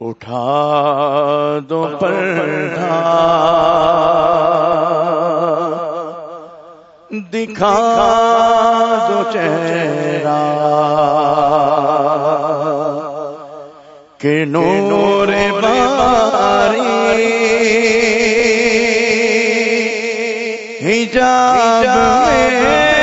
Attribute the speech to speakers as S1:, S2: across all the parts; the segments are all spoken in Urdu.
S1: اٹھا دو پردھا۔ دکھا دو چہرہ۔ کہ نور باری۔ حجاب میں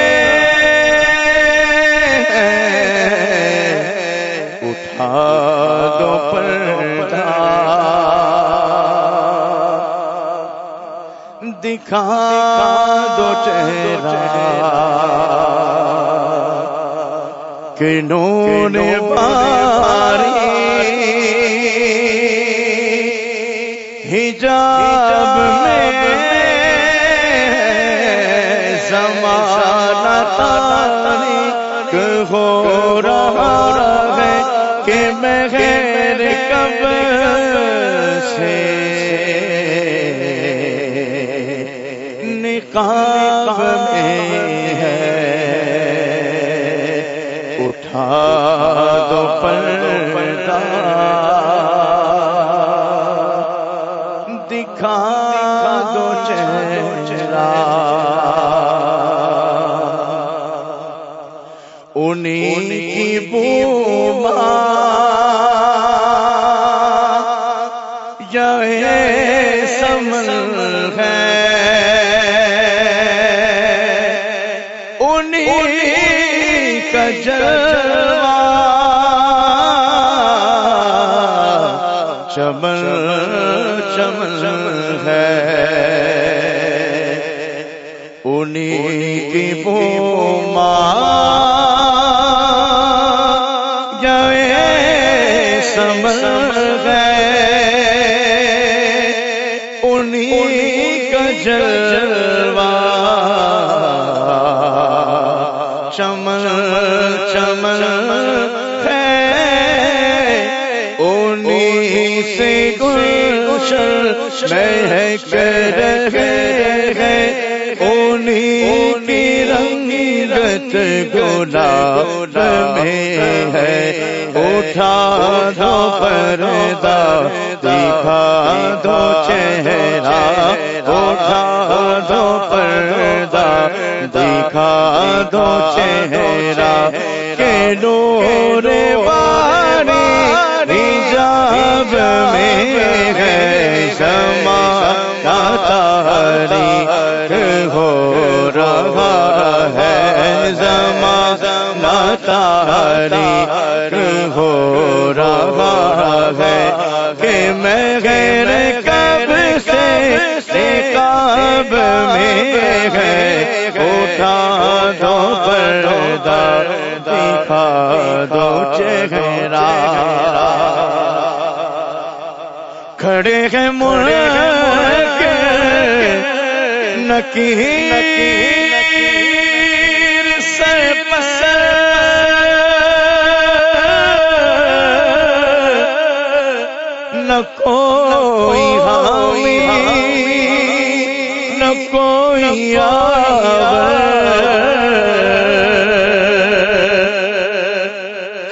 S1: دکھا دو چہرہ کہ نون پاری حجاب میں زمانہ میں غیر کب سے نقاب میں ہے۔ اٹھا دو پردہ بوما یہ سمل ہے۔ چمن چمن ہے۔ انہیں کی بوما چمن ہے۔ انہیں سے گلشن میں کر ہے۔ انہیں کی رنگت گلاب میں ہے۔ اٹھا دو پردہ دکھا دو چہرہ۔ اٹھا دو پردہ دکھا دو چہرہ کے نور باری میں ہے سما تاری ہو رہا ہے۔ زما تاری ہو رہا ہے کہ میں غیر دو پردہ دکھا دو چہرہ کھڑے ہیں مڑ کے نکی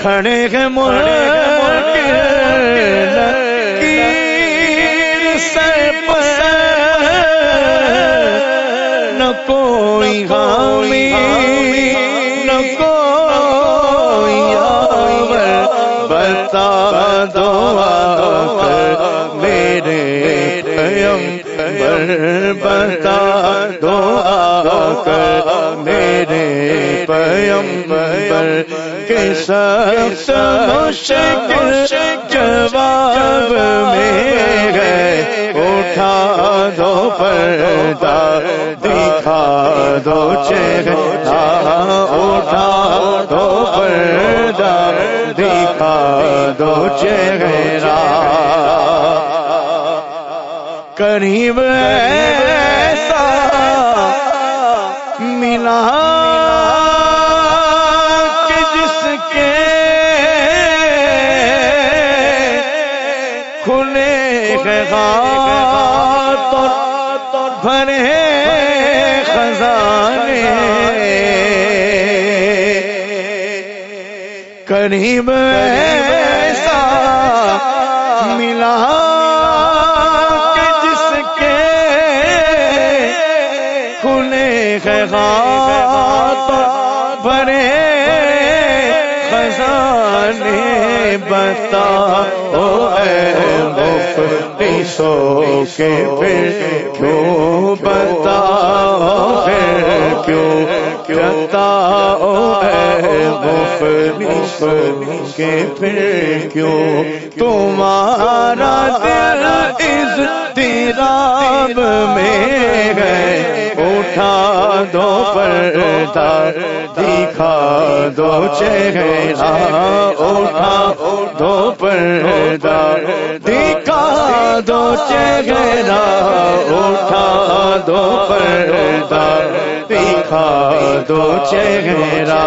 S1: کھڑے ہیں سر پسر نہ کوئی حامی نہ کوئی آور۔ بتا دو میرے بتا دو آکر میرے پیم پر کے سخت مشکل جواب میں گئے اٹھا دو پردہ، دکھا دو چہرہ۔ اٹھا دو پردہ، دکھا دو چہرہ۔ قریب ایسا بھرے خزانے قریب ایسا ملا جس کے کھلے خیرات بھرے خزانے بتا سو کے پھر کیوں بتا پھر کیوں کرتا کے پھر کیوں تمہارا دل اس تیراب میں دو پردہ دکھا دو چہرہ اٹھا، دو پردہ دکھا دو چہرہ اٹھا، دو پردہ دکھا دو چہرہ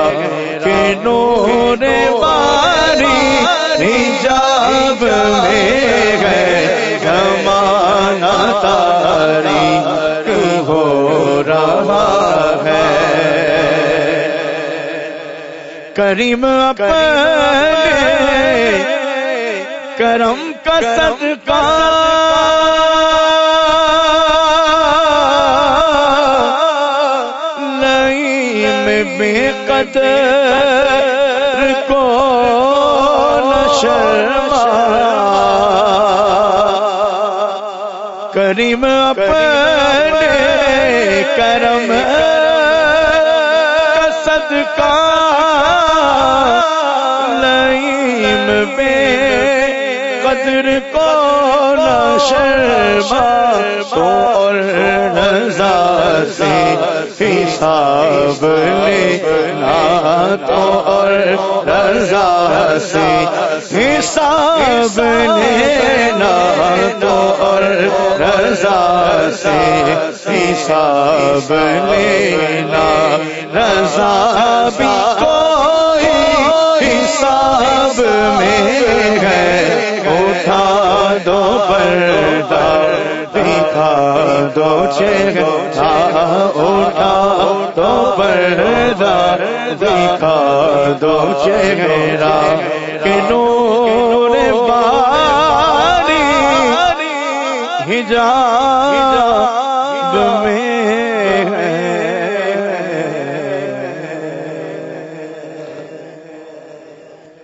S1: کہ نور باری حجاب میں گئے۔ کریم اپنے کرم کا صدقہ نہیں میں بے قدر کو شرما کریم اپنے کرم بے قدر کو شرما اور رضا سے حساب لینا تو اور رضا سے حساب لینا تو اور رضا سے حساب لینا رضا بھی حساب میں ہے۔ اٹھا دو پردہ دکھا دو چہرہ۔ اٹھا دو پردہ دکھا دو چہرہ۔ کہ نور باری ہجاب